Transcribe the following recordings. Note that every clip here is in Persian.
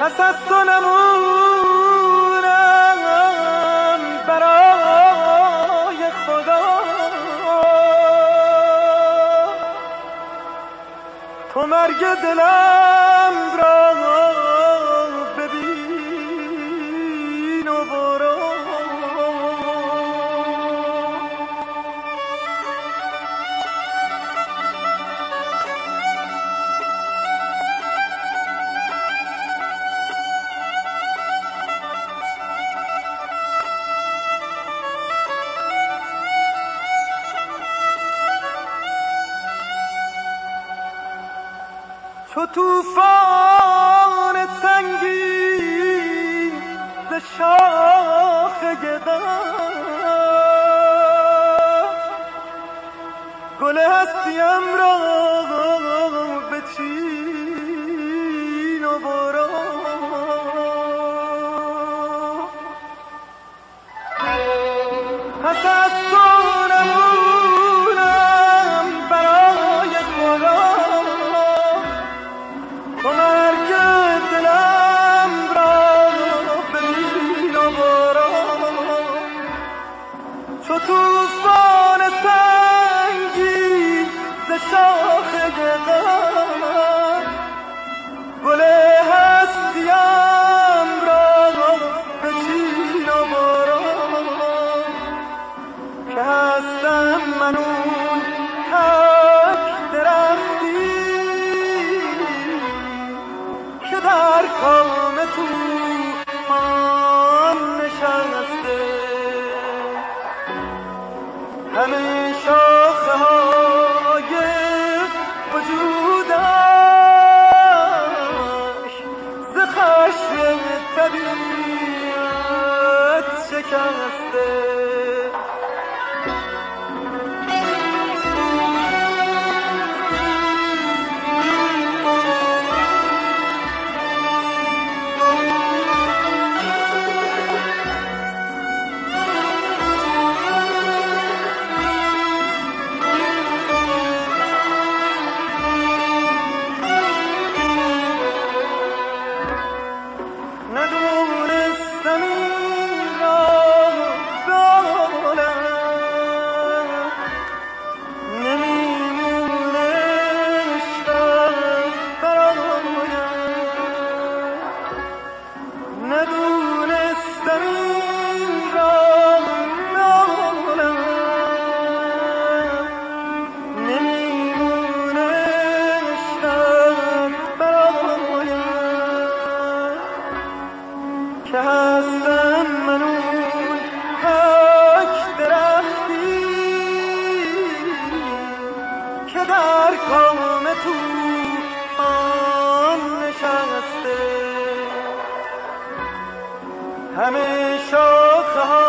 پس از تو نمونم برای خدا. تو مرگ دلم را چو توفان سنگین ز شاخ گدم گل هستیم را بچین و برو پس از تو که هستم من اون درختی که در کام توفان نشسته. همه شاخه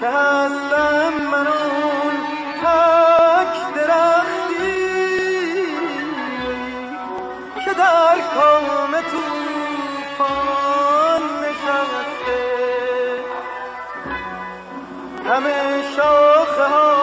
که هستم من آن درختی که در کام توفان نشسته. همه شاخه ها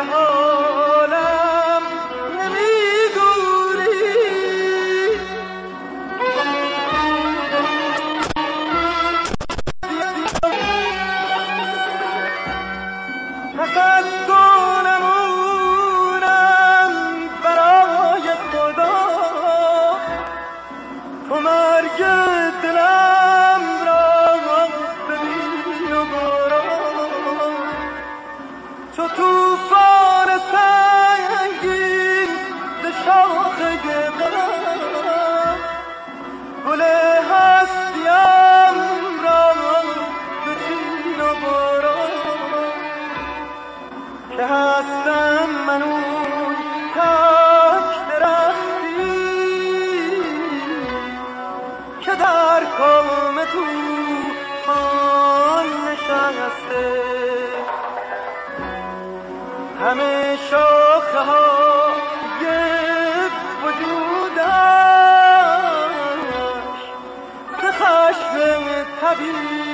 حالم نمیگوری پس از برای خدا. تو مرگ دلم را و که هستم من اون تک درختی که در قوم تو آن نشسته. همه شاخه ها یه وجودش به خشم طبیعی